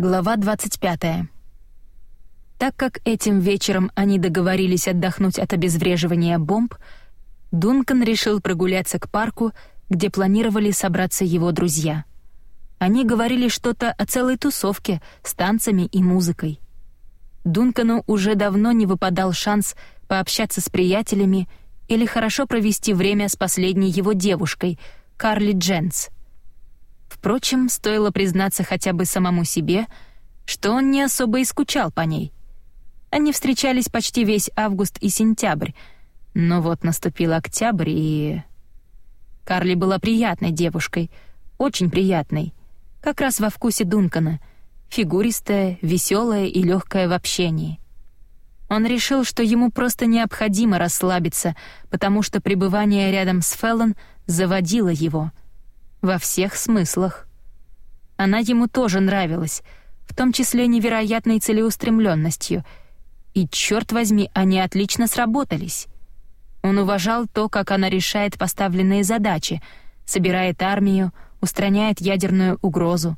Глава 25. Так как этим вечером они договорились отдохнуть от обезвреживания бомб, Дункан решил прогуляться к парку, где планировали собраться его друзья. Они говорили что-то о целой тусовке с танцами и музыкой. Дункану уже давно не выпадал шанс пообщаться с приятелями или хорошо провести время с последней его девушкой, Карли Дженс — Впрочем, стоило признаться хотя бы самому себе, что он не особо и скучал по ней. Они встречались почти весь август и сентябрь, но вот наступил октябрь, и... Карли была приятной девушкой, очень приятной, как раз во вкусе Дункана, фигуристая, веселая и легкая в общении. Он решил, что ему просто необходимо расслабиться, потому что пребывание рядом с Феллон заводило его — во всех смыслах. Она ему тоже нравилась, в том числе невероятной целеустремленностью. И, черт возьми, они отлично сработались. Он уважал то, как она решает поставленные задачи, собирает армию, устраняет ядерную угрозу.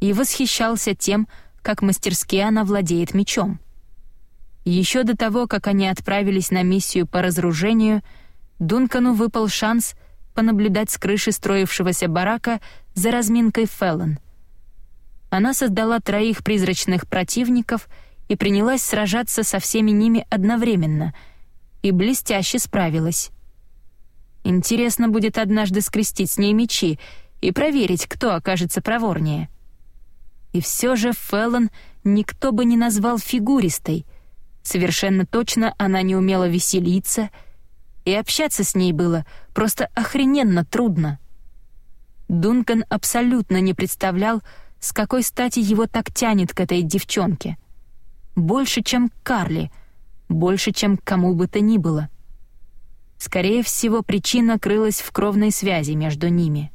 И восхищался тем, как мастерски она владеет мечом. Еще до того, как они отправились на миссию по разоружению, Дункану выпал шанс — понаблюдать с крыши строившегося барака за разминкой Феллон. Она создала троих призрачных противников и принялась сражаться со всеми ними одновременно, и блестяще справилась. Интересно будет однажды скрестить с ней мечи и проверить, кто окажется проворнее. И все же Феллон никто бы не назвал фигуристой. Совершенно точно она не умела веселиться — и общаться с ней было просто охрененно трудно. Дункан абсолютно не представлял, с какой стати его так тянет к этой девчонке. Больше, чем к Карли, больше, чем к кому бы то ни было. Скорее всего, причина крылась в кровной связи между ними.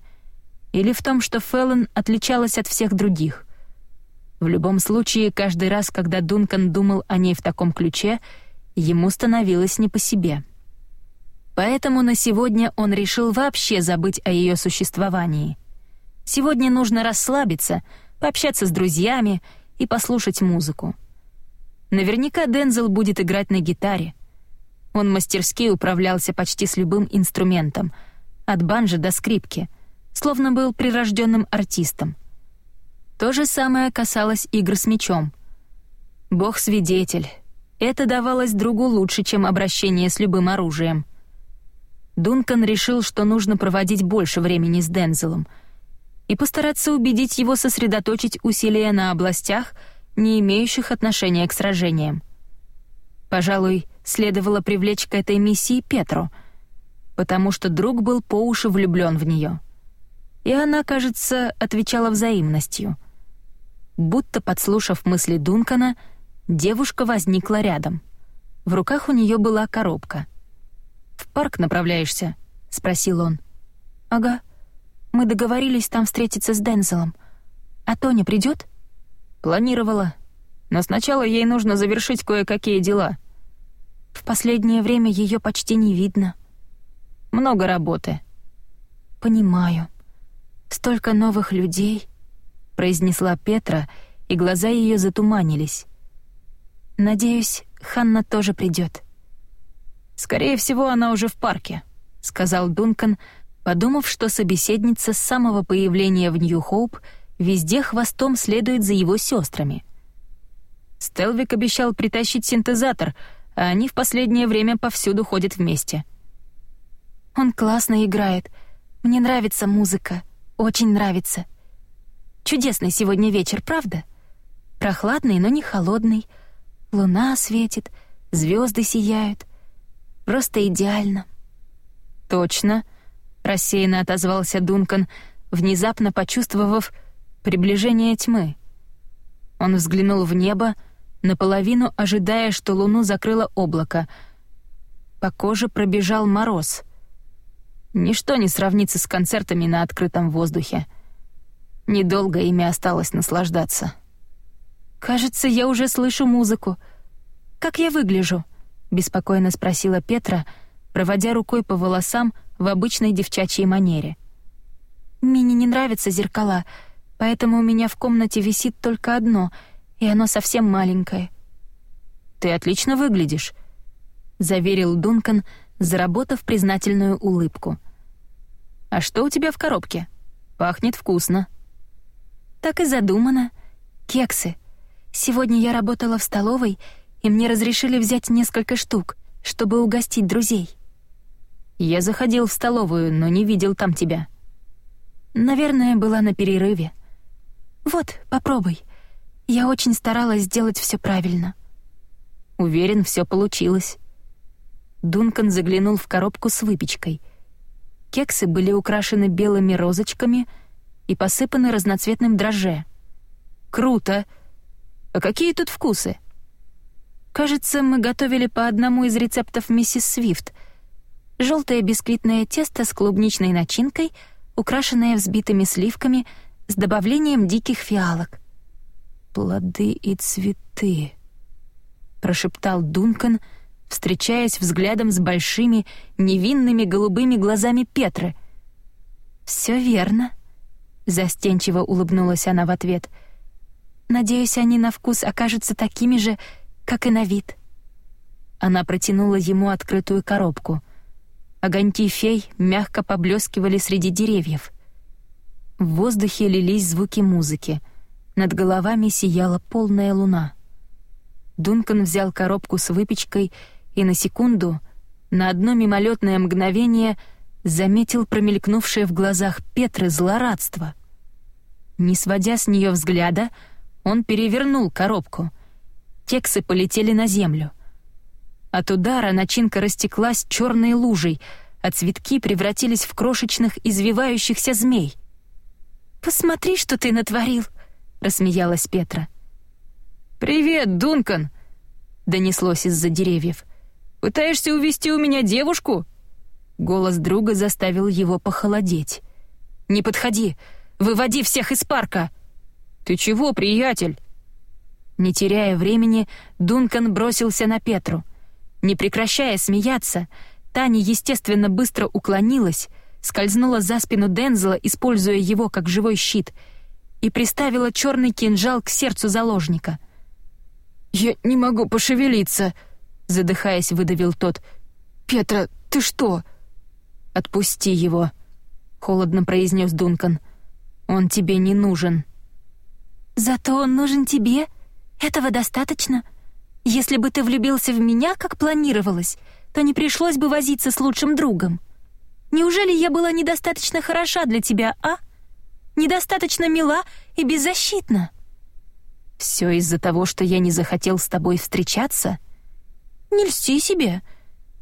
Или в том, что Феллон отличалась от всех других. В любом случае, каждый раз, когда Дункан думал о ней в таком ключе, ему становилось не по себе — Поэтому на сегодня он решил вообще забыть о ее существовании. Сегодня нужно расслабиться, пообщаться с друзьями и послушать музыку. Наверняка Дензел будет играть на гитаре. Он мастерски управлялся почти с любым инструментом, от банджо до скрипки, словно был прирожденным артистом. То же самое касалось игр с мечом. Бог-свидетель. Это давалось другу лучше, чем обращение с любым оружием — Дункан решил, что нужно проводить больше времени с Дензелом и постараться убедить его сосредоточить усилия на областях, не имеющих отношения к сражениям. Пожалуй, следовало привлечь к этой миссии Петру, потому что друг был по уши влюблен в нее. И она, кажется, отвечала взаимностью. Будто подслушав мысли Дункана, девушка возникла рядом. В руках у нее была коробка — «В парк направляешься?» — спросил он. «Ага. Мы договорились там встретиться с Дензелом. А Тоня придет? «Планировала. Но сначала ей нужно завершить кое-какие дела». «В последнее время ее почти не видно». «Много работы». «Понимаю. Столько новых людей», — произнесла Петра, и глаза ее затуманились. «Надеюсь, Ханна тоже придет. «Скорее всего, она уже в парке», — сказал Дункан, подумав, что собеседница с самого появления в Нью-Хоуп везде хвостом следует за его сестрами. Стелвик обещал притащить синтезатор, а они в последнее время повсюду ходят вместе. «Он классно играет. Мне нравится музыка. Очень нравится. Чудесный сегодня вечер, правда? Прохладный, но не холодный. Луна светит, звезды сияют. Просто идеально». «Точно», — рассеянно отозвался Дункан, внезапно почувствовав приближение тьмы. Он взглянул в небо, наполовину ожидая, что луну закрыло облако. По коже пробежал мороз. Ничто не сравнится с концертами на открытом воздухе. Недолго ими осталось наслаждаться. «Кажется, я уже слышу музыку. Как я выгляжу?» — беспокойно спросила Петра, проводя рукой по волосам в обычной девчачьей манере. «Мине не нравятся зеркала, поэтому у меня в комнате висит только одно, и оно совсем маленькое. «Ты отлично выглядишь», — заверил Дункан, заработав признательную улыбку. «А что у тебя в коробке? Пахнет вкусно». «Так и задумано. Кексы. Сегодня я работала в столовой, и мне разрешили взять несколько штук, чтобы угостить друзей». «Я заходил в столовую, но не видел там тебя». «Наверное, была на перерыве». «Вот, попробуй. Я очень старалась сделать все правильно». Уверен, все получилось. Дункан заглянул в коробку с выпечкой. Кексы были украшены белыми розочками и посыпаны разноцветным дрожже. «Круто! А какие тут вкусы?» «Кажется, мы готовили по одному из рецептов миссис Свифт. Желтое бисквитное тесто с клубничной начинкой, украшенное взбитыми сливками с добавлением диких фиалок. «Плоды и цветы», — прошептал Дункан, встречаясь взглядом с большими, невинными голубыми глазами Петры. «Все верно», — застенчиво улыбнулась она в ответ. «Надеюсь, они на вкус окажутся такими же, как и на вид». Она протянула ему открытую коробку. Огоньки фей мягко поблескивали среди деревьев. В воздухе лились звуки музыки. Над головами сияла полная луна. Дункан взял коробку с выпечкой и на секунду, на одно мимолетное мгновение, заметил промелькнувшее в глазах Петры злорадство. Не сводя с нее взгляда, он перевернул коробку. Кексы полетели на землю. От удара начинка растеклась черной лужей, а цветки превратились в крошечных извивающихся змей. «Посмотри, что ты натворил!» — рассмеялась Петра. «Привет, Дункан!» — донеслось из-за деревьев. «Пытаешься увести у меня девушку?» Голос друга заставил его похолодеть. «Не подходи! Выводи всех из парка!» «Ты чего, приятель?» Не теряя времени, Дункан бросился на Петру. Не прекращая смеяться, Таня, естественно, быстро уклонилась, скользнула за спину Дензела, используя его как живой щит, и приставила черный кинжал к сердцу заложника — «Я не могу пошевелиться», — задыхаясь, выдавил тот. «Петра, ты что?» «Отпусти его», — холодно произнес Дункан. «Он тебе не нужен». «Зато он нужен тебе. Этого достаточно. Если бы ты влюбился в меня, как планировалось, то не пришлось бы возиться с лучшим другом. Неужели я была недостаточно хороша для тебя, а? Недостаточно мила и беззащитна?» Все из-за того, что я не захотел с тобой встречаться? Не льсти себе.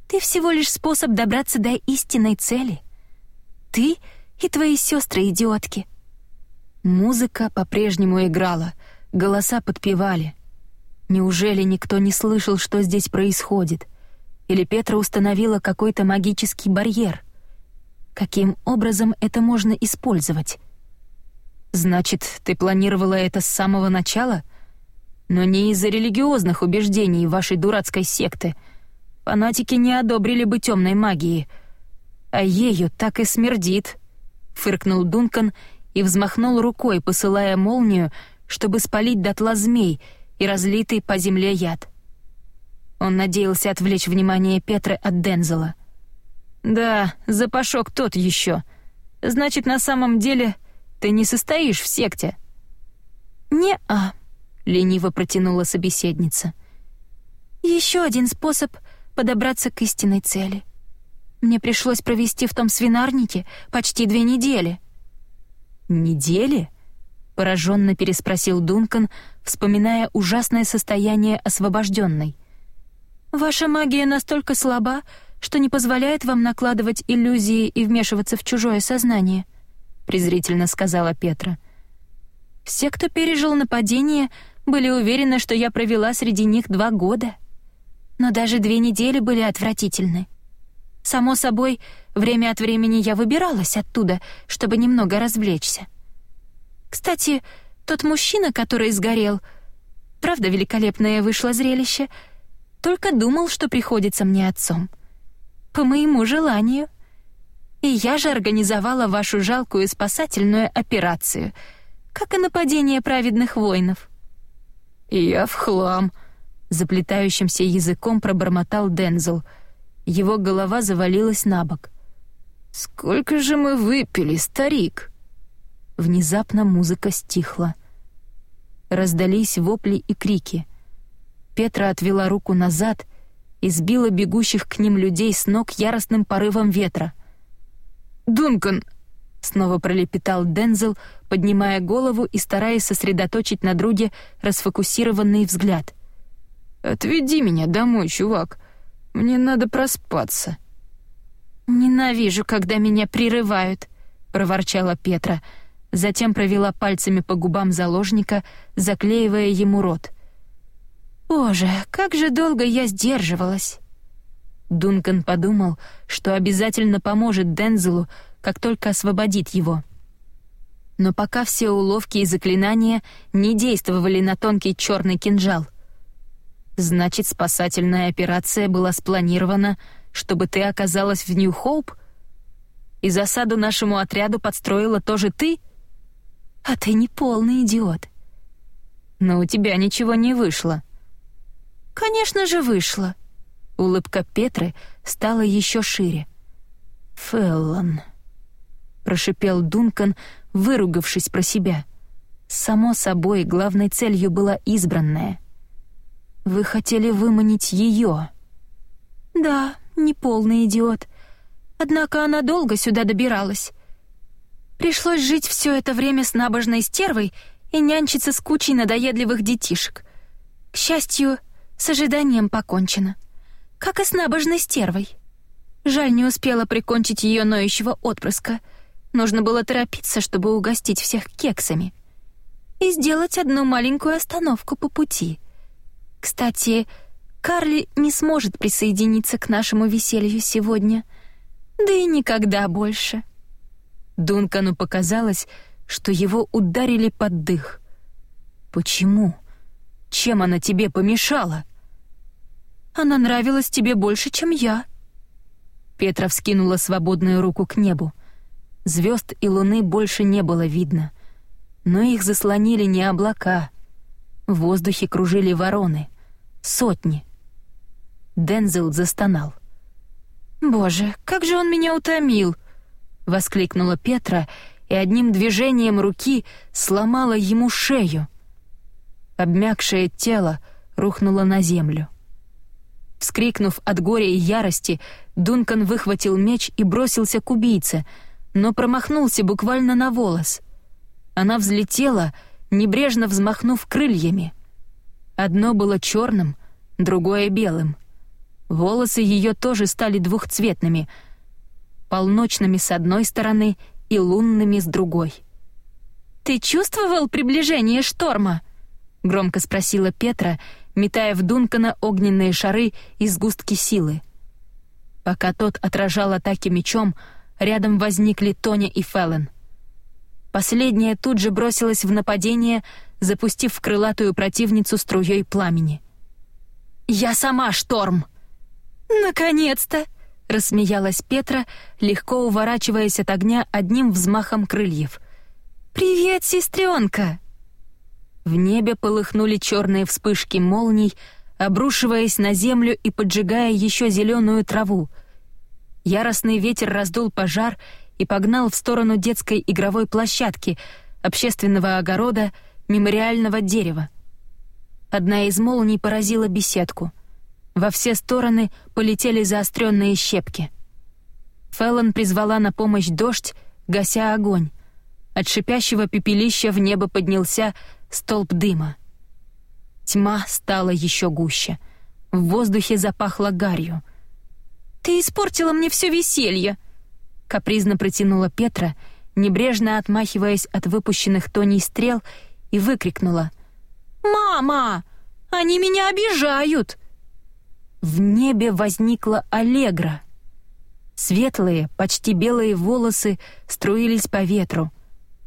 Ты всего лишь способ добраться до истинной цели. Ты и твои сестры идиотки. Музыка по-прежнему играла, голоса подпевали. Неужели никто не слышал, что здесь происходит? Или Петра установила какой-то магический барьер? Каким образом это можно использовать? Значит, ты планировала это с самого начала? Но не из-за религиозных убеждений вашей дурацкой секты. Фанатики не одобрили бы темной магии. А ею так и смердит. Фыркнул Дункан и взмахнул рукой, посылая молнию, чтобы спалить дотла змей и разлитый по земле яд. Он надеялся отвлечь внимание Петры от Дензела. «Да, запашок тот еще. Значит, на самом деле ты не состоишь в секте?» «Не-а», — лениво протянула собеседница. Еще один способ подобраться к истинной цели. Мне пришлось провести в том свинарнике почти две недели». «Недели?» — пораженно переспросил Дункан, вспоминая ужасное состояние освобожденной. «Ваша магия настолько слаба, что не позволяет вам накладывать иллюзии и вмешиваться в чужое сознание», презрительно сказала Петра. Все, кто пережил нападение, были уверены, что я провела среди них два года. Но даже две недели были отвратительны. Само собой, время от времени я выбиралась оттуда, чтобы немного развлечься. Кстати, тот мужчина, который сгорел, правда великолепное вышло зрелище, только думал, что приходится мне отцом. По моему желанию — и я же организовала вашу жалкую спасательную операцию, как и нападение праведных воинов». «Я в хлам», — заплетающимся языком пробормотал Дензел. Его голова завалилась на бок. «Сколько же мы выпили, старик?» Внезапно музыка стихла. Раздались вопли и крики. Петра отвела руку назад и сбила бегущих к ним людей с ног яростным порывом ветра. «Дункан!» — снова пролепетал Дензел, поднимая голову и стараясь сосредоточить на друге расфокусированный взгляд. «Отведи меня домой, чувак. Мне надо проспаться». «Ненавижу, когда меня прерывают», — проворчала Петра, затем провела пальцами по губам заложника, заклеивая ему рот. «Боже, как же долго я сдерживалась!» Дункан подумал, что обязательно поможет Дензелу, как только освободит его. Но пока все уловки и заклинания не действовали на тонкий черный кинжал. Значит, спасательная операция была спланирована, чтобы ты оказалась в Нью-Хоуп? И засаду нашему отряду подстроила тоже ты? А ты не полный идиот. Но у тебя ничего не вышло. Конечно же, вышло. Улыбка Петры стала еще шире. «Феллон», — прошипел Дункан, выругавшись про себя. Само собой, главной целью была избранная. «Вы хотели выманить ее?» «Да, неполный идиот. Однако она долго сюда добиралась. Пришлось жить все это время с набожной стервой и нянчиться с кучей надоедливых детишек. К счастью, с ожиданием покончено» как и с набожной стервой. Жаль, не успела прикончить ее ноющего отпрыска. Нужно было торопиться, чтобы угостить всех кексами. И сделать одну маленькую остановку по пути. Кстати, Карли не сможет присоединиться к нашему веселью сегодня. Да и никогда больше. Дункану показалось, что его ударили под дых. «Почему? Чем она тебе помешала?» Она нравилась тебе больше, чем я». Петра вскинула свободную руку к небу. Звезд и луны больше не было видно. Но их заслонили не облака. В воздухе кружили вороны. Сотни. Дензел застонал. «Боже, как же он меня утомил!» — воскликнула Петра и одним движением руки сломала ему шею. Обмякшее тело рухнуло на землю. Вскрикнув от горя и ярости, Дункан выхватил меч и бросился к убийце, но промахнулся буквально на волос. Она взлетела, небрежно взмахнув крыльями. Одно было черным, другое — белым. Волосы ее тоже стали двухцветными, полночными с одной стороны и лунными с другой. «Ты чувствовал приближение шторма?» — громко спросила Петра, метая в Дункана огненные шары и сгустки силы. Пока тот отражал атаки мечом, рядом возникли Тоня и Феллен. Последняя тут же бросилась в нападение, запустив крылатую противницу струей пламени. «Я сама, Шторм!» «Наконец-то!» — рассмеялась Петра, легко уворачиваясь от огня одним взмахом крыльев. «Привет, сестренка!» В небе полыхнули черные вспышки молний, обрушиваясь на землю и поджигая еще зеленую траву. Яростный ветер раздул пожар и погнал в сторону детской игровой площадки, общественного огорода, мемориального дерева. Одна из молний поразила беседку. Во все стороны полетели заостренные щепки. Феллон призвала на помощь дождь, гася огонь. От шипящего пепелища в небо поднялся столб дыма. Тьма стала еще гуще. В воздухе запахло гарью. «Ты испортила мне все веселье!» Капризно протянула Петра, небрежно отмахиваясь от выпущенных Тоней стрел, и выкрикнула. «Мама! Они меня обижают!» В небе возникла Аллегра. Светлые, почти белые волосы струились по ветру.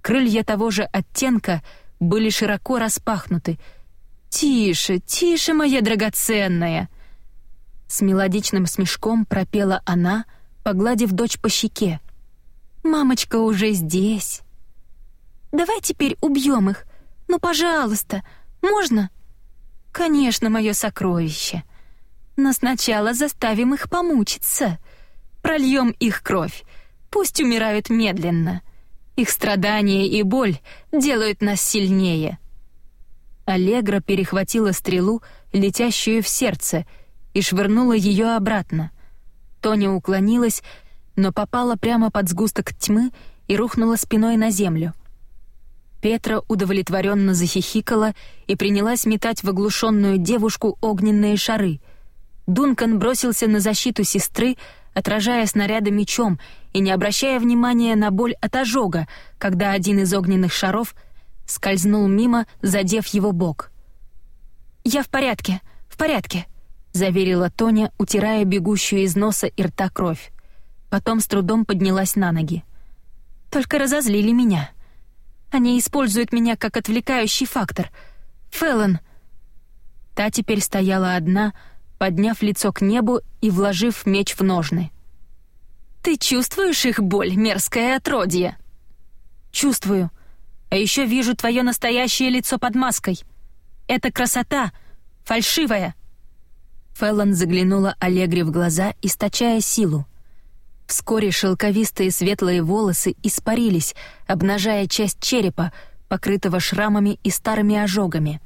Крылья того же оттенка — были широко распахнуты. «Тише, тише, моя драгоценная!» С мелодичным смешком пропела она, погладив дочь по щеке. «Мамочка уже здесь!» Давай теперь убьем их. Ну, пожалуйста, можно?» «Конечно, мое сокровище. Но сначала заставим их помучиться. Прольем их кровь. Пусть умирают медленно. Их страдания и боль делают нас сильнее». Аллегра перехватила стрелу, летящую в сердце, и швырнула ее обратно. Тоня уклонилась, но попала прямо под сгусток тьмы и рухнула спиной на землю. Петра удовлетворенно захихикала и принялась метать в оглушенную девушку огненные шары. Дункан бросился на защиту сестры, отражая снаряды мечом и не обращая внимания на боль от ожога, когда один из огненных шаров скользнул мимо, задев его бок. «Я в порядке, в порядке», — заверила Тоня, утирая бегущую из носа и рта кровь. Потом с трудом поднялась на ноги. «Только разозлили меня». Они используют меня как отвлекающий фактор. Фэллон...» Та теперь стояла одна, подняв лицо к небу и вложив меч в ножны. «Ты чувствуешь их боль, мерзкое отродье?» «Чувствую. А еще вижу твое настоящее лицо под маской. Это красота, фальшивая». Фэллон заглянула Аллегре в глаза, источая силу. Вскоре шелковистые светлые волосы испарились, обнажая часть черепа, покрытого шрамами и старыми ожогами.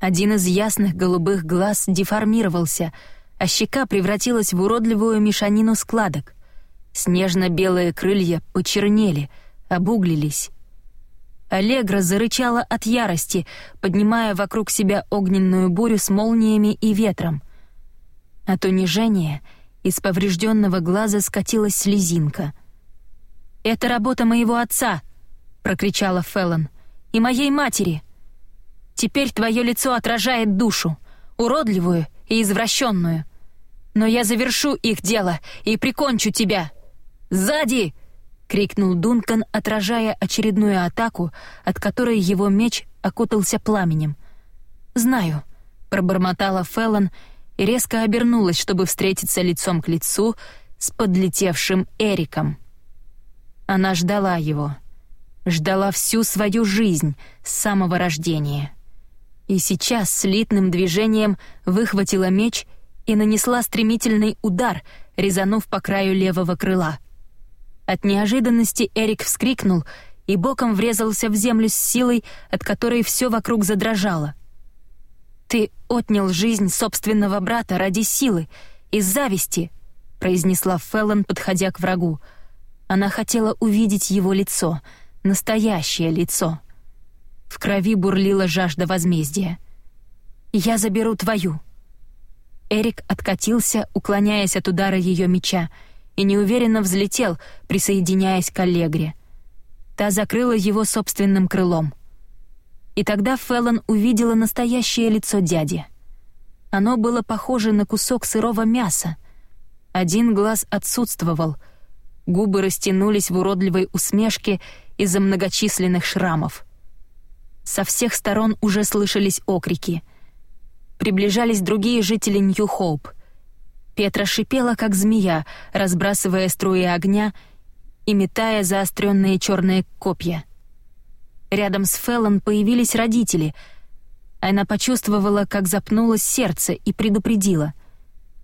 Один из ясных голубых глаз деформировался, а щека превратилась в уродливую мешанину складок. Снежно-белые крылья почернели, обуглились. Аллегра зарычала от ярости, поднимая вокруг себя огненную бурю с молниями и ветром. От унижения — из поврежденного глаза скатилась слезинка. «Это работа моего отца!» — прокричала Феллон. «И моей матери! Теперь твое лицо отражает душу, уродливую и извращенную. Но я завершу их дело и прикончу тебя! Сзади!» — крикнул Дункан, отражая очередную атаку, от которой его меч окутался пламенем. «Знаю», — пробормотала Феллон, — и резко обернулась, чтобы встретиться лицом к лицу с подлетевшим Эриком. Она ждала его. Ждала всю свою жизнь с самого рождения. И сейчас слитным движением выхватила меч и нанесла стремительный удар, резанув по краю левого крыла. От неожиданности Эрик вскрикнул и боком врезался в землю с силой, от которой все вокруг задрожало — «Ты отнял жизнь собственного брата ради силы, из зависти», — произнесла Феллон, подходя к врагу. Она хотела увидеть его лицо, настоящее лицо. В крови бурлила жажда возмездия. «Я заберу твою». Эрик откатился, уклоняясь от удара ее меча, и неуверенно взлетел, присоединяясь к Аллегре. Та закрыла его собственным крылом — и тогда Феллон увидела настоящее лицо дяди. Оно было похоже на кусок сырого мяса. Один глаз отсутствовал, губы растянулись в уродливой усмешке из-за многочисленных шрамов. Со всех сторон уже слышались окрики. Приближались другие жители Нью-Хоуп. Петра шипела, как змея, разбрасывая струи огня и метая заостренные черные копья — Рядом с Феллон появились родители. Она почувствовала, как запнулось сердце и предупредила.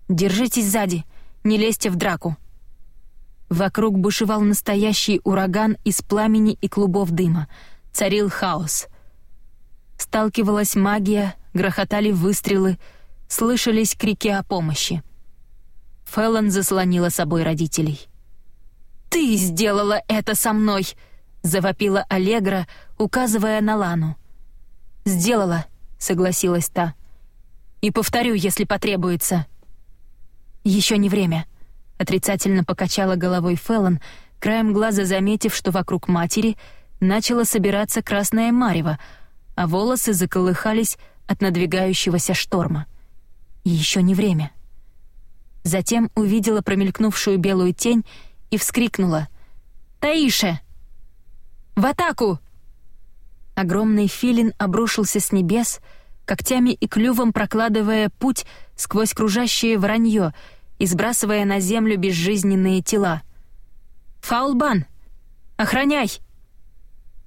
«Держитесь сзади, не лезьте в драку». Вокруг бушевал настоящий ураган из пламени и клубов дыма. Царил хаос. Сталкивалась магия, грохотали выстрелы, слышались крики о помощи. Феллон заслонила собой родителей. «Ты сделала это со мной!» — завопила Аллегра, указывая на Лану. «Сделала», — согласилась та. «И повторю, если потребуется». «Еще не время», — отрицательно покачала головой Феллон, краем глаза заметив, что вокруг матери начало собираться красное марево, а волосы заколыхались от надвигающегося шторма. Еще не время. Затем увидела промелькнувшую белую тень и вскрикнула. «Таиша!» В атаку!» Огромный филин обрушился с небес, когтями и клювом прокладывая путь сквозь кружащее вранье и сбрасывая на землю безжизненные тела. «Фаулбан! Охраняй!»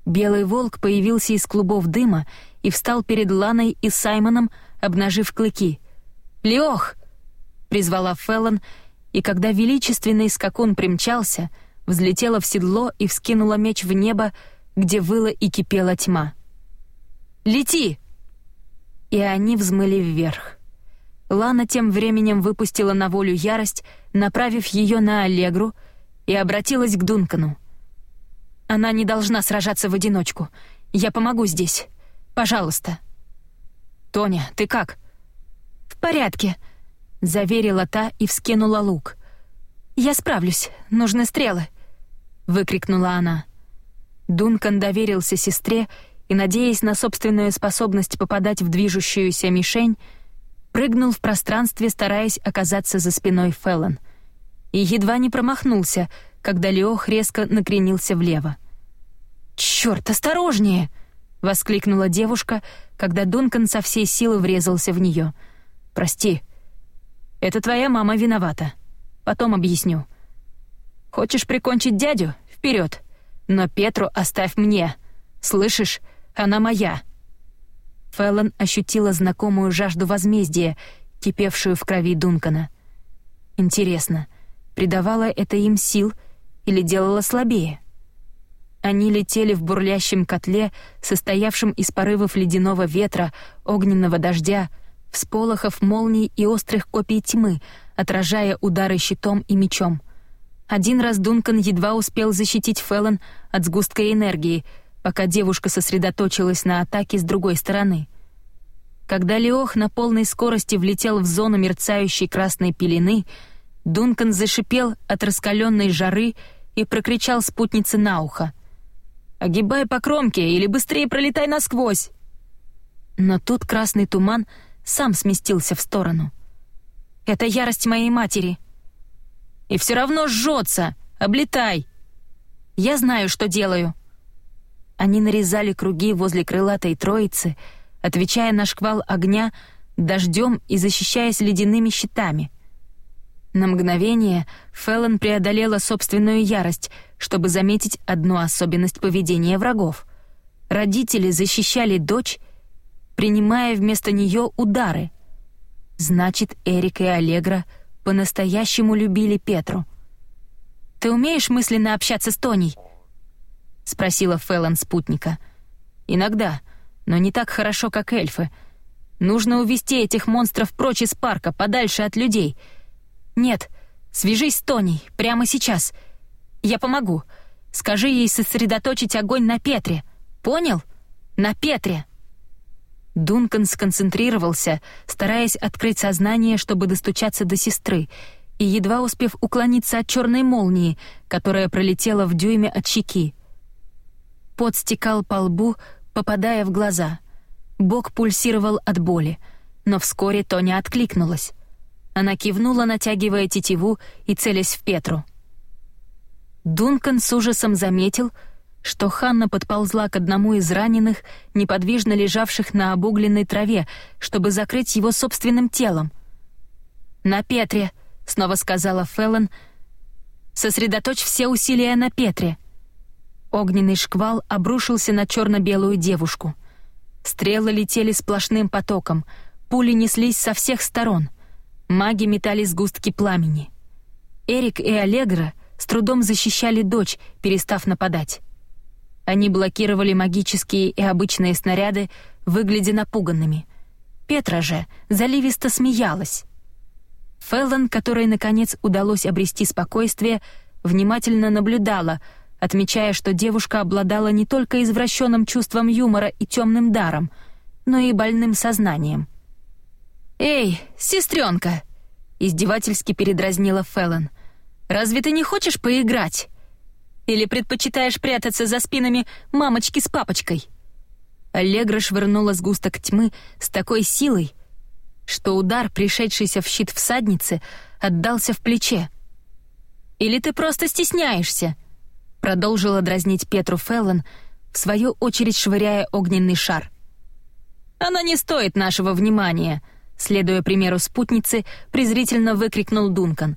Белый волк появился из клубов дыма и встал перед Ланой и Саймоном, обнажив клыки. «Леох!» — призвала Феллон, и когда величественный скакун примчался, взлетела в седло и вскинула меч в небо, где выла и кипела тьма. «Лети!» И они взмыли вверх. Лана тем временем выпустила на волю ярость, направив ее на Аллегру, и обратилась к Дункану. «Она не должна сражаться в одиночку. Я помогу здесь. Пожалуйста». «Тоня, ты как?» «В порядке», — заверила та и вскинула лук. «Я справлюсь, нужны стрелы», — выкрикнула она. Дункан доверился сестре и, надеясь на собственную способность попадать в движущуюся мишень, прыгнул в пространстве, стараясь оказаться за спиной Феллон. И едва не промахнулся, когда Леох резко накренился влево. «Чёрт, осторожнее!» — воскликнула девушка, когда Дункан со всей силы врезался в нее. «Прости. Это твоя мама виновата. Потом объясню. Хочешь прикончить дядю? Вперед! Но Петру оставь мне. Слышишь? Она моя!» Феллон ощутила знакомую жажду возмездия, кипевшую в крови Дункана. Интересно, придавала это им сил или делала слабее? Они летели в бурлящем котле, состоявшем из порывов ледяного ветра, огненного дождя, всполохов молний и острых копий тьмы, отражая удары щитом и мечом. Один раз Дункан едва успел защитить Феллон от сгустка энергии — пока девушка сосредоточилась на атаке с другой стороны. Когда Леох на полной скорости влетел в зону мерцающей красной пелены, Дункан зашипел от раскаленной жары и прокричал спутнице на ухо. «Огибай по кромке или быстрее пролетай насквозь!» Но тут красный туман сам сместился в сторону. «Это ярость моей матери!» «И все равно жжется! Облетай!» «Я знаю, что делаю!» Они нарезали круги возле крылатой троицы, отвечая на шквал огня дождем и защищаясь ледяными щитами. На мгновение Феллон преодолела собственную ярость, чтобы заметить одну особенность поведения врагов. Родители защищали дочь, принимая вместо нее удары. Значит, Эрик и Аллегра по-настоящему любили Петру. «Ты умеешь мысленно общаться с Тоней?» — спросила Фэллон спутника. «Иногда, но не так хорошо, как эльфы. Нужно увести этих монстров прочь из парка, подальше от людей. Нет, свяжись с Тоней, прямо сейчас. Я помогу. Скажи ей сосредоточить огонь на Петре. Понял? На Петре!» Дункан сконцентрировался, стараясь открыть сознание, чтобы достучаться до сестры, и едва успев уклониться от черной молнии, которая пролетела в дюйме от щеки. Пот стекал по лбу, попадая в глаза. Бок пульсировал от боли, но вскоре Тоня откликнулась. Она кивнула, натягивая тетиву и целясь в Петру. Дункан с ужасом заметил, что Ханна подползла к одному из раненых, неподвижно лежавших на обугленной траве, чтобы закрыть его собственным телом. «На Петре», — снова сказала Феллон, — «сосредоточь все усилия на Петре». Огненный шквал обрушился на черно-белую девушку. Стрелы летели сплошным потоком, пули неслись со всех сторон. Маги метали сгустки пламени. Эрик и Аллегра с трудом защищали дочь, перестав нападать. Они блокировали магические и обычные снаряды, выглядя напуганными. Петра же заливисто смеялась. Феллон, которой, наконец, удалось обрести спокойствие, внимательно наблюдала — отмечая, что девушка обладала не только извращенным чувством юмора и темным даром, но и больным сознанием. «Эй, сестренка!» — издевательски передразнила Феллон. «Разве ты не хочешь поиграть? Или предпочитаешь прятаться за спинами мамочки с папочкой?» Аллегра швырнула сгусток тьмы с такой силой, что удар, пришедшийся в щит всадницы, отдался в плече. «Или ты просто стесняешься?» Продолжила дразнить Петру Феллон, в свою очередь швыряя огненный шар. «Она не стоит нашего внимания», — следуя примеру спутницы, презрительно выкрикнул Дункан.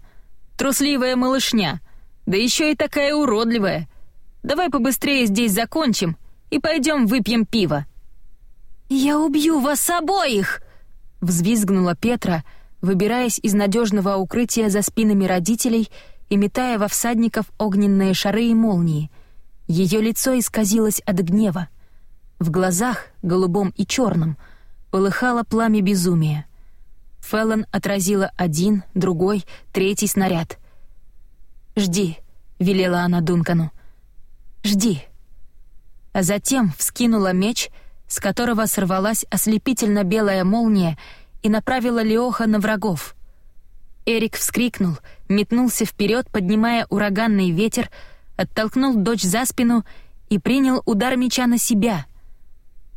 «Трусливая малышня, да еще и такая уродливая. Давай побыстрее здесь закончим и пойдем выпьем пиво». «Я убью вас обоих!» — взвизгнула Петра, выбираясь из надежного укрытия за спинами родителей и метая во всадников огненные шары и молнии. Ее лицо исказилось от гнева. В глазах, голубом и черном, полыхало пламя безумия. Феллон отразила один, другой, третий снаряд. «Жди», — велела она Дункану. «Жди». А затем вскинула меч, с которого сорвалась ослепительно белая молния и направила Леоха на врагов. Эрик вскрикнул, метнулся вперед, поднимая ураганный ветер, оттолкнул дочь за спину и принял удар меча на себя.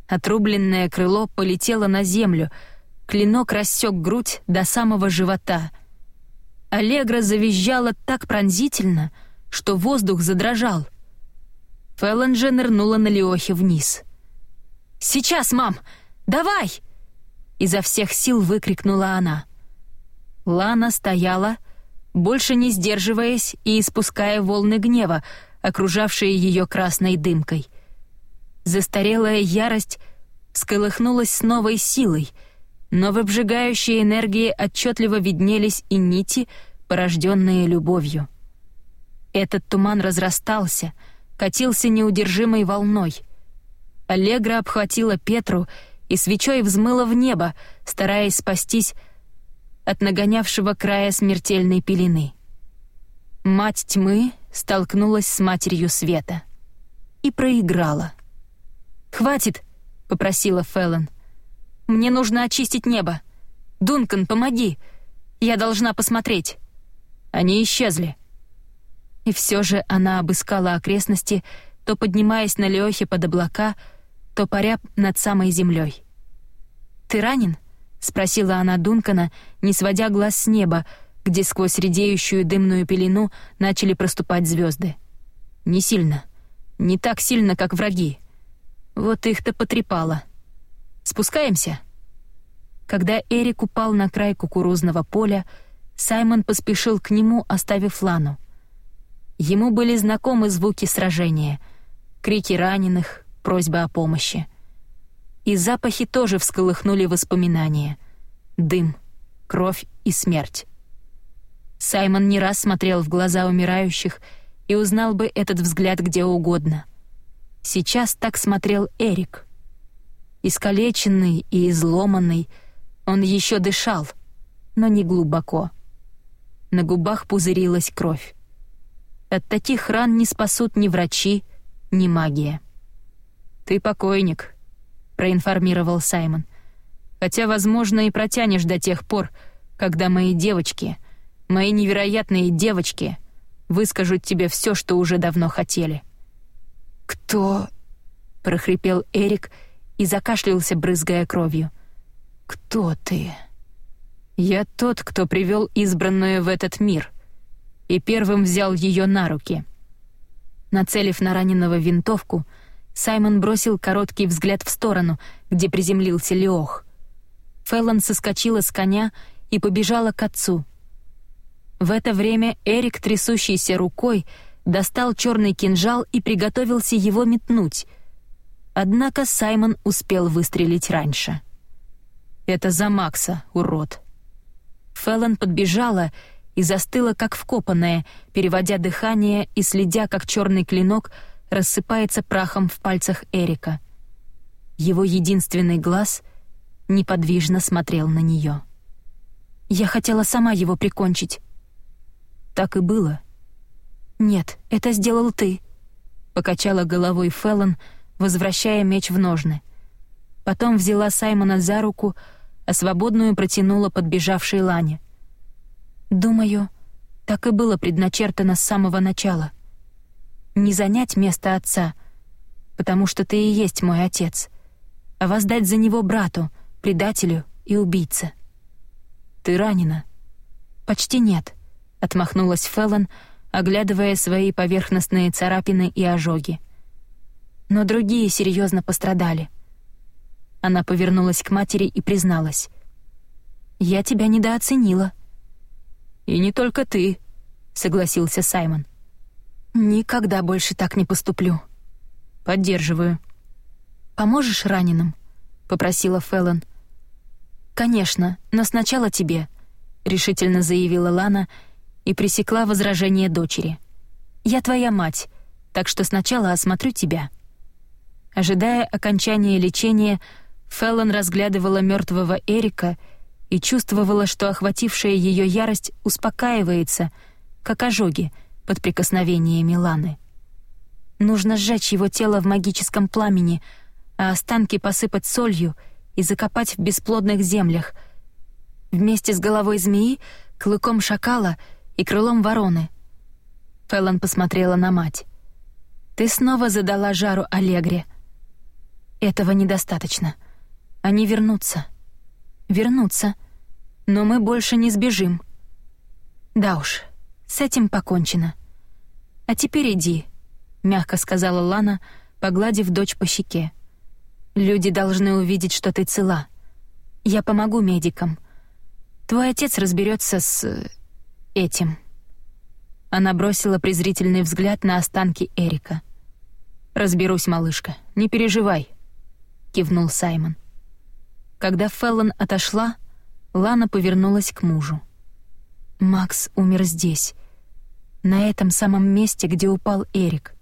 Отрубленное крыло полетело на землю, клинок рассек грудь до самого живота. Аллегра завизжала так пронзительно, что воздух задрожал. Фэллон же нырнула на Леохе вниз. «Сейчас, мам! Давай!» Изо всех сил выкрикнула она. Лана стояла, больше не сдерживаясь и испуская волны гнева, окружавшие ее красной дымкой. Застарелая ярость всколыхнулась с новой силой, но в обжигающей энергии отчетливо виднелись и нити, порожденные любовью. Этот туман разрастался, катился неудержимой волной. Аллегра обхватила Петру и свечой взмыла в небо, стараясь спастись от нагонявшего края смертельной пелены. Мать тьмы столкнулась с матерью света и проиграла. «Хватит!» — попросила Феллон. «Мне нужно очистить небо. Дункан, помоги! Я должна посмотреть». Они исчезли. И все же она обыскала окрестности, то поднимаясь на Леохе под облака, то паря над самой землей. «Ты ранен?» — спросила она Дункана, не сводя глаз с неба, где сквозь редеющую дымную пелену начали проступать звезды. «Не сильно. Не так сильно, как враги. Вот их-то потрепало. Спускаемся?» Когда Эрик упал на край кукурузного поля, Саймон поспешил к нему, оставив Лану. Ему были знакомы звуки сражения, крики раненых, просьбы о помощи. И запахи тоже всколыхнули воспоминания. Дым, кровь и смерть. Саймон не раз смотрел в глаза умирающих и узнал бы этот взгляд где угодно. Сейчас так смотрел Эрик. Искалеченный и изломанный, он еще дышал, но не глубоко. На губах пузырилась кровь. От таких ран не спасут ни врачи, ни магия. «Ты покойник», проинформировал Саймон. «Хотя, возможно, и протянешь до тех пор, когда мои девочки, мои невероятные девочки, выскажут тебе все, что уже давно хотели». «Кто?» — прохрипел Эрик и закашлялся, брызгая кровью. «Кто ты?» «Я тот, кто привел избранную в этот мир, и первым взял ее на руки». Нацелив на раненого винтовку, — Саймон бросил короткий взгляд в сторону, где приземлился Леох. Феллон соскочила с коня и побежала к отцу. В это время Эрик, трясущийся рукой, достал черный кинжал и приготовился его метнуть. Однако Саймон успел выстрелить раньше. «Это за Макса, урод!» Феллон подбежала и застыла, как вкопанная, переводя дыхание и следя, как черный клинок — рассыпается прахом в пальцах Эрика. Его единственный глаз неподвижно смотрел на нее. «Я хотела сама его прикончить». «Так и было». «Нет, это сделал ты», — покачала головой Феллон, возвращая меч в ножны. Потом взяла Саймона за руку, а свободную протянула подбежавшей Лане. «Думаю, так и было предначертано с самого начала» не занять место отца, потому что ты и есть мой отец, а воздать за него брату, предателю и убийце. Ты ранена? Почти нет, отмахнулась Феллон, оглядывая свои поверхностные царапины и ожоги. Но другие серьезно пострадали. Она повернулась к матери и призналась: "Я тебя недооценила". И не только ты, согласился Саймон. «Никогда больше так не поступлю». «Поддерживаю», «Поможешь раненым?» — попросила Феллон. «Конечно, но сначала тебе», — решительно заявила Лана и пресекла возражение дочери. «Я твоя мать, так что сначала осмотрю тебя». Ожидая окончания лечения, Феллон разглядывала мертвого Эрика и чувствовала, что охватившая ее ярость успокаивается, как ожоги под прикосновениями Ланы. Нужно сжечь его тело в магическом пламени, а останки посыпать солью и закопать в бесплодных землях, вместе с головой змеи, клыком шакала и крылом вороны. Феллон посмотрела на мать. «Ты снова задала жару Аллегре», этого недостаточно. Они вернутся. Вернутся. Но мы больше не сбежим. Да уж, с этим покончено. А теперь иди, мягко сказала Лана, погладив дочь по щеке. Люди должны увидеть, что ты цела. Я помогу медикам. Твой отец разберется с э, этим. Она бросила презрительный взгляд на останки Эрика. Разберусь, малышка. Не переживай кивнул Саймон. Когда Феллон отошла, Лана повернулась к мужу. Макс умер здесь, на этом самом месте, где упал Эрик.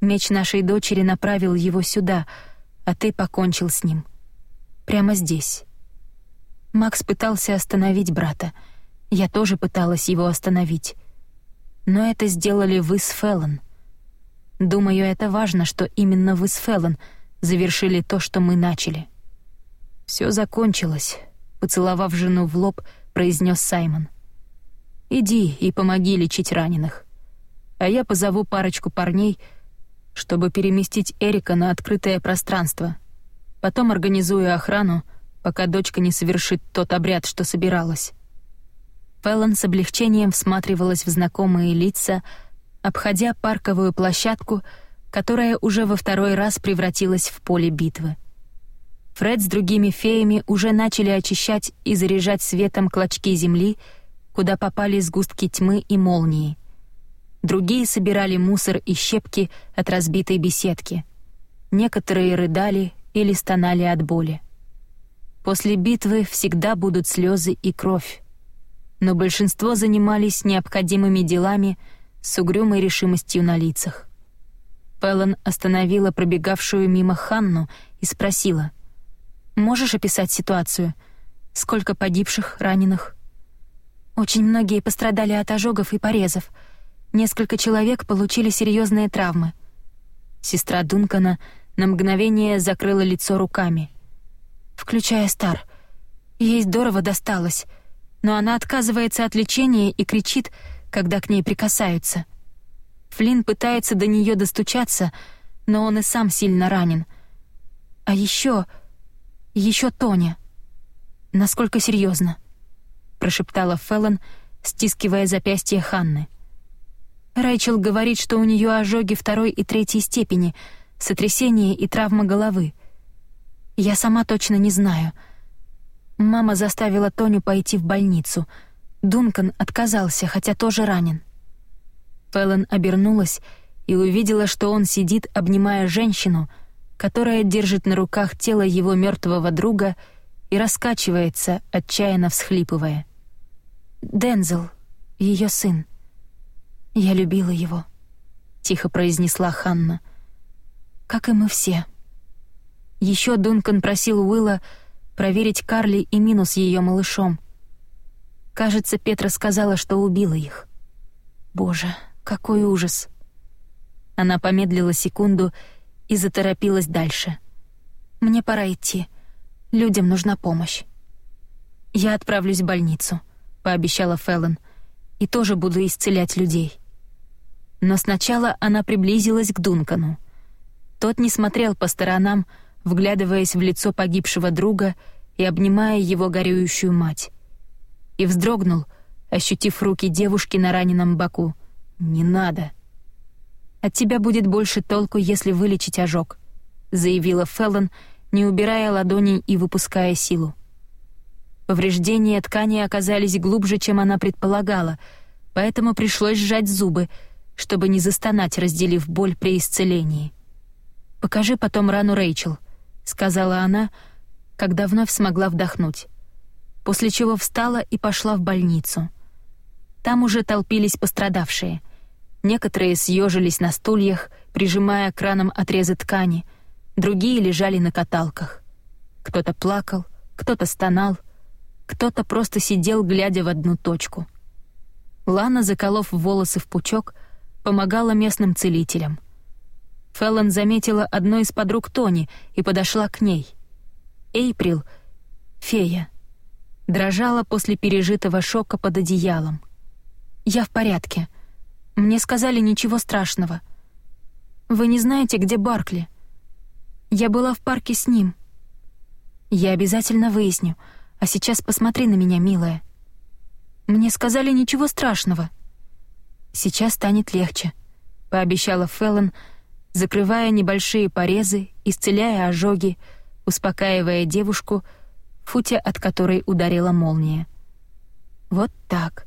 Меч нашей дочери направил его сюда, а ты покончил с ним. Прямо здесь. Макс пытался остановить брата. Я тоже пыталась его остановить. Но это сделали вы с Феллон. Думаю, это важно, что именно вы с Феллон — завершили то, что мы начали. Все закончилось, поцеловав жену в лоб, произнес Саймон. Иди и помоги лечить раненых. А я позову парочку парней, чтобы переместить Эрика на открытое пространство. Потом организую охрану, пока дочка не совершит тот обряд, что собиралась. Фэллон с облегчением всматривалась в знакомые лица, обходя парковую площадку — которая уже во второй раз превратилась в поле битвы. Фред с другими феями уже начали очищать и заряжать светом клочки земли, куда попали сгустки тьмы и молнии. Другие собирали мусор и щепки от разбитой беседки. Некоторые рыдали или стонали от боли. После битвы всегда будут слезы и кровь. Но большинство занимались необходимыми делами с угрюмой решимостью на лицах. Пеллен остановила пробегавшую мимо Ханну и спросила. «Можешь описать ситуацию? Сколько погибших, раненых?» «Очень многие пострадали от ожогов и порезов. Несколько человек получили серьезные травмы». Сестра Дункана на мгновение закрыла лицо руками. «Включая Стар. Ей здорово досталось, но она отказывается от лечения и кричит, когда к ней прикасаются». Флинн пытается до нее достучаться, но он и сам сильно ранен. А еще, еще Тоня. Насколько серьезно? прошептала Феллон, стискивая запястье Ханны. Рэйчел говорит, что у нее ожоги второй и третьей степени, сотрясение и травма головы. Я сама точно не знаю. Мама заставила Тоню пойти в больницу. Дункан отказался, хотя тоже ранен. Фэллон обернулась и увидела, что он сидит, обнимая женщину, которая держит на руках тело его мертвого друга и раскачивается, отчаянно всхлипывая. «Дензел, ее сын. Я любила его», — тихо произнесла Ханна. «Как и мы все». Еще Дункан просил Уилла проверить Карли и минус ее малышом. Кажется, Петра сказала, что убила их. Боже, какой ужас. Она помедлила секунду и заторопилась дальше. Мне пора идти. Людям нужна помощь. Я отправлюсь в больницу, пообещала Феллон, и тоже буду исцелять людей. Но сначала она приблизилась к Дункану. Тот не смотрел по сторонам, вглядываясь в лицо погибшего друга и обнимая его горюющую мать. И вздрогнул, ощутив руки девушки на раненом боку — «Не надо. От тебя будет больше толку, если вылечить ожог», — заявила Феллон, не убирая ладоней и выпуская силу. Повреждения ткани оказались глубже, чем она предполагала, поэтому пришлось сжать зубы, чтобы не застонать, разделив боль при исцелении. «Покажи потом рану Рэйчел», — сказала она, когда вновь смогла вдохнуть. После чего встала и пошла в больницу. Там уже толпились пострадавшие. Некоторые съежились на стульях, прижимая к ранам отрезы ткани, другие лежали на каталках. Кто-то плакал, кто-то стонал, кто-то просто сидел, глядя в одну точку. Лана, заколов волосы в пучок, помогала местным целителям. Феллон заметила одну из подруг Тони и подошла к ней. Эйприл, фея, дрожала после пережитого шока под одеялом. «Я в порядке. Мне сказали ничего страшного. Вы не знаете, где Баркли? Я была в парке с ним. Я обязательно выясню, а сейчас посмотри на меня, милая. Мне сказали ничего страшного. Сейчас станет легче», — пообещала Феллон, закрывая небольшие порезы, исцеляя ожоги, успокаивая девушку, футя от которой ударила молния. «Вот так.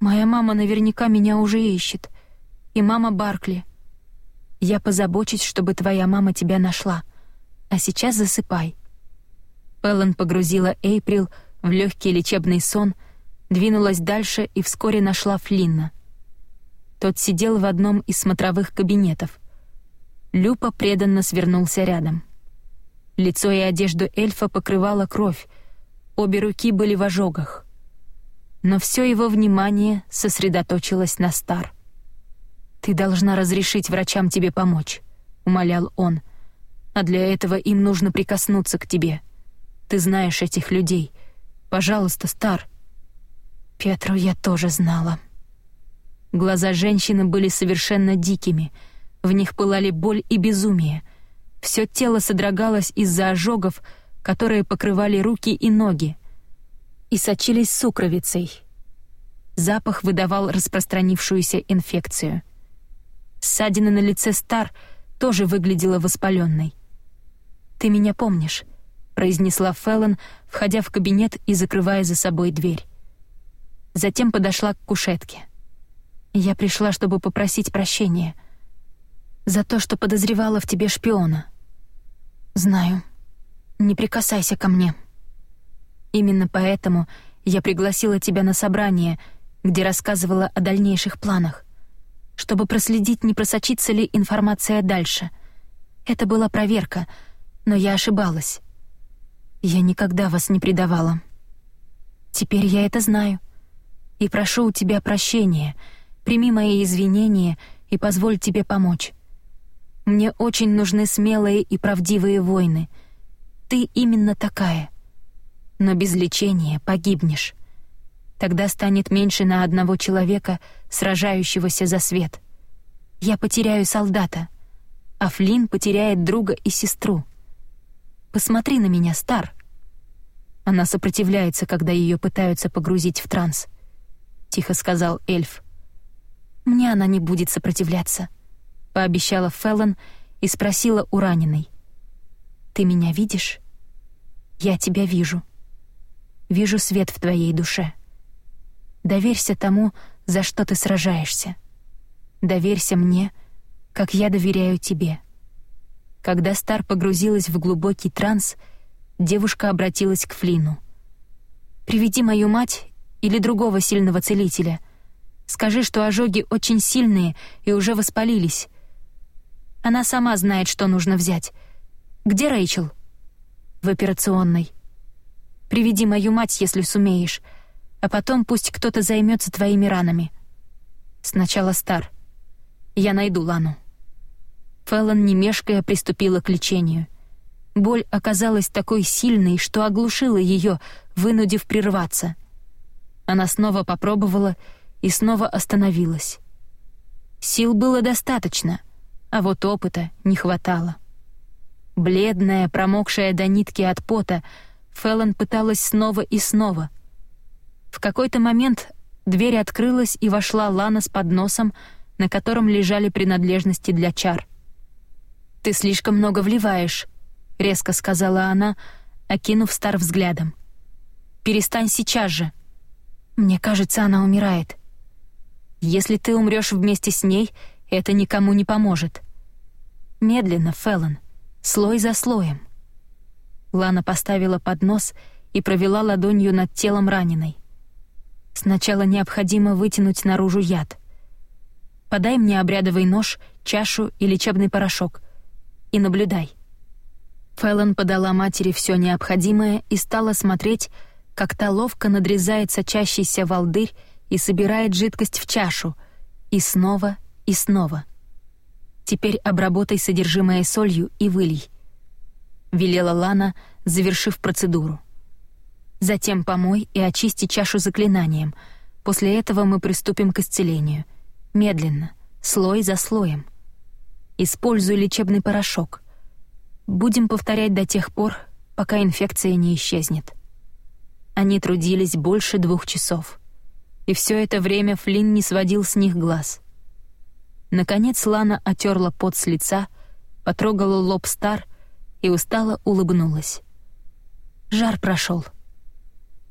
Моя мама наверняка меня уже ищет. И мама Баркли. Я позабочусь, чтобы твоя мама тебя нашла. А сейчас засыпай». Пеллен погрузила Эйприл в легкий лечебный сон, двинулась дальше и вскоре нашла Флинна. Тот сидел в одном из смотровых кабинетов. Люпа преданно свернулся рядом. Лицо и одежду эльфа покрывала кровь, обе руки были в ожогах. Но все его внимание сосредоточилось на Стар. «Ты должна разрешить врачам тебе помочь», — умолял он. «А для этого им нужно прикоснуться к тебе. Ты знаешь этих людей. Пожалуйста, Стар». Петру я тоже знала. Глаза женщины были совершенно дикими. В них пылали боль и безумие. Все тело содрогалось из-за ожогов, которые покрывали руки и ноги, и сочились сукровицей. Запах выдавал распространившуюся инфекцию. Ссадина на лице Стар тоже выглядела воспаленной. «Ты меня помнишь», — произнесла Феллон, входя в кабинет и закрывая за собой дверь. Затем подошла к кушетке. Я пришла, чтобы попросить прощения. За то, что подозревала в тебе шпиона. Знаю. Не прикасайся ко мне. Именно поэтому я пригласила тебя на собрание, где рассказывала о дальнейших планах, чтобы проследить, не просочится ли информация дальше. Это была проверка, но я ошибалась. Я никогда вас не предавала. Теперь я это знаю. И прошу у тебя прощения — Прими мои извинения и позволь тебе помочь. Мне очень нужны смелые и правдивые войны. Ты именно такая. Но без лечения погибнешь. Тогда станет меньше на одного человека, сражающегося за свет. Я потеряю солдата, а Флинн потеряет друга и сестру. Посмотри на меня, Стар. Она сопротивляется, когда ее пытаются погрузить в транс. Тихо сказал эльф. Мне она не будет сопротивляться», — пообещала Феллон и спросила у раненой. «Ты меня видишь?» «Я тебя вижу. Вижу свет в твоей душе. Доверься тому, за что ты сражаешься. Доверься мне, как я доверяю тебе». Когда Стар погрузилась в глубокий транс, девушка обратилась к Флину. «Приведи мою мать или другого сильного целителя», Скажи, что ожоги очень сильные и уже воспалились. Она сама знает, что нужно взять. Где Рэйчел? В операционной. Приведи мою мать, если сумеешь, а потом пусть кто-то займется твоими ранами. Сначала Стар. Я найду Лану. Феллон, не мешкая, приступила к лечению. Боль оказалась такой сильной, что оглушила ее, вынудив прерваться. Она снова попробовала — и снова остановилась. Сил было достаточно, а вот опыта не хватало. Бледная, промокшая до нитки от пота, Феллон пыталась снова и снова. В какой-то момент дверь открылась, и вошла Лана с подносом, на котором лежали принадлежности для чар. «Ты слишком много вливаешь», — резко сказала она, окинув Стар взглядом. «Перестань сейчас же». «Мне кажется, она умирает», если ты умрешь вместе с ней, это никому не поможет. Медленно, Феллон, слой за слоем. Лана поставила поднос и провела ладонью над телом раненой. Сначала необходимо вытянуть наружу яд. Подай мне обрядовый нож, чашу и лечебный порошок. И наблюдай. Фэллон подала матери все необходимое и стала смотреть, как та ловко надрезает сочащийся волдырь и собирает жидкость в чашу, и снова, и снова. «Теперь обработай содержимое солью и вылей», — велела Лана, завершив процедуру. «Затем помой и очисти чашу заклинанием. После этого мы приступим к исцелению. Медленно, слой за слоем. Используй лечебный порошок. Будем повторять до тех пор, пока инфекция не исчезнет». Они трудились больше двух часов. И все это время Флинн не сводил с них глаз. Наконец Лана отерла пот с лица, потрогала лоб Стар и устало улыбнулась. Жар прошел.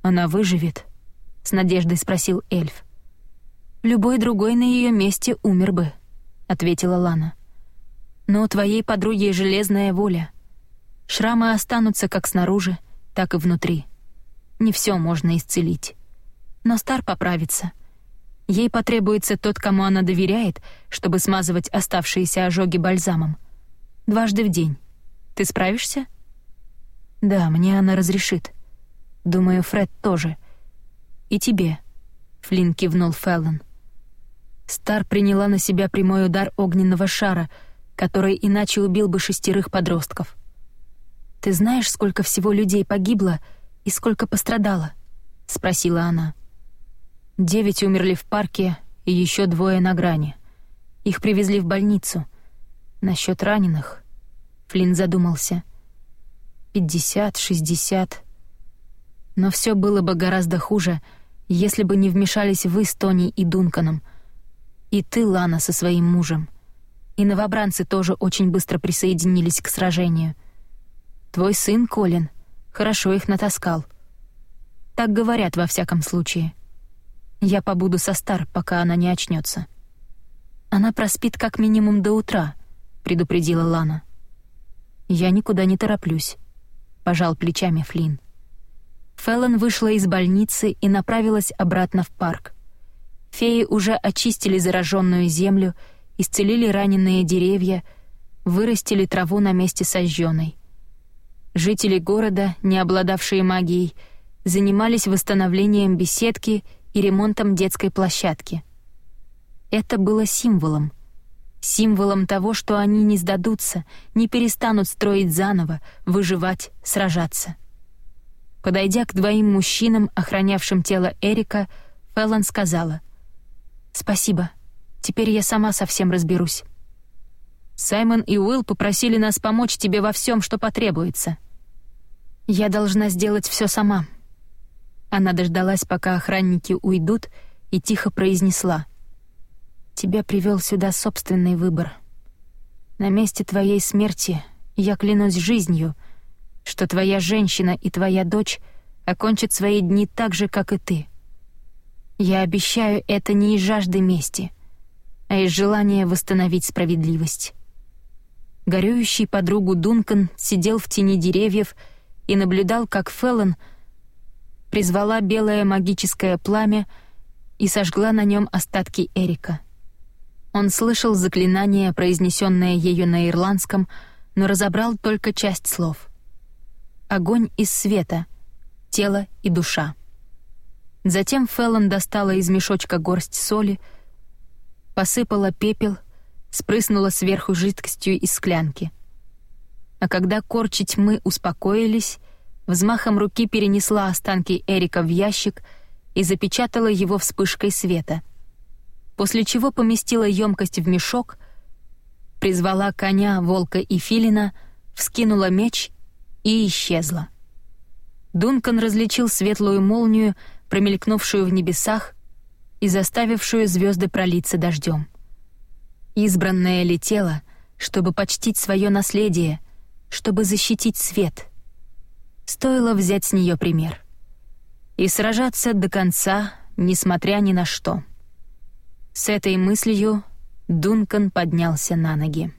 «Она выживет?» — с надеждой спросил эльф. «Любой другой на ее месте умер бы», — ответила Лана. «Но у твоей подруги железная воля. Шрамы останутся как снаружи, так и внутри» не все можно исцелить. Но Стар поправится. Ей потребуется тот, кому она доверяет, чтобы смазывать оставшиеся ожоги бальзамом. Дважды в день. Ты справишься? Да, мне она разрешит. Думаю, Фред тоже. И тебе. Флинн кивнул Феллон. Стар приняла на себя прямой удар огненного шара, который иначе убил бы шестерых подростков. Ты знаешь, сколько всего людей погибло, — «И сколько пострадало?» — спросила она. «Девять умерли в парке и еще двое на грани. Их привезли в больницу. Насчет раненых...» Флинн задумался. «Пятьдесят, шестьдесят...» Но все было бы гораздо хуже, если бы не вмешались вы с Тони и Дунканом. И ты, Лана, со своим мужем. И новобранцы тоже очень быстро присоединились к сражению. Твой сын, Колин, Хорошо их натаскал. Так говорят во всяком случае. Я побуду со Стар, пока она не очнется. Она проспит как минимум до утра, предупредила Лана. Я никуда не тороплюсь, пожал плечами Флинн. Феллон вышла из больницы и направилась обратно в парк. Феи уже очистили зараженную землю, исцелили раненые деревья, вырастили траву на месте сожженной. Жители города, не обладавшие магией, занимались восстановлением беседки и ремонтом детской площадки. Это было символом. Символом того, что они не сдадутся, не перестанут строить заново, выживать, сражаться. Подойдя к двоим мужчинам, охранявшим тело Эрика, Феллон сказала «Спасибо. Теперь я сама совсем разберусь». «Саймон и Уилл попросили нас помочь тебе во всем, что потребуется», я должна сделать все сама. Она дождалась, пока охранники уйдут, и тихо произнесла: "Тебя привел сюда собственный выбор. На месте твоей смерти я клянусь жизнью, что твоя женщина и твоя дочь окончат свои дни так же, как и ты. Я обещаю это не из жажды мести, а из желания восстановить справедливость". Горюющий подругу Дункан сидел в тени деревьев и наблюдал, как Феллон призвала белое магическое пламя и сожгла на нем остатки Эрика. Он слышал заклинание, произнесенное ею на ирландском, но разобрал только часть слов. «Огонь из света, тело и душа». Затем Феллон достала из мешочка горсть соли, посыпала пепел, спрыснула сверху жидкостью из склянки — а когда корчи тьмы успокоились, взмахом руки перенесла останки Эрика в ящик и запечатала его вспышкой света. После чего поместила емкость в мешок, призвала коня, волка и филина, вскинула меч и исчезла. Дункан различил светлую молнию, промелькнувшую в небесах и заставившую звезды пролиться дождем. Избранная летела, чтобы почтить свое наследие — чтобы защитить свет. Стоило взять с нее пример. И сражаться до конца, несмотря ни на что. С этой мыслью Дункан поднялся на ноги.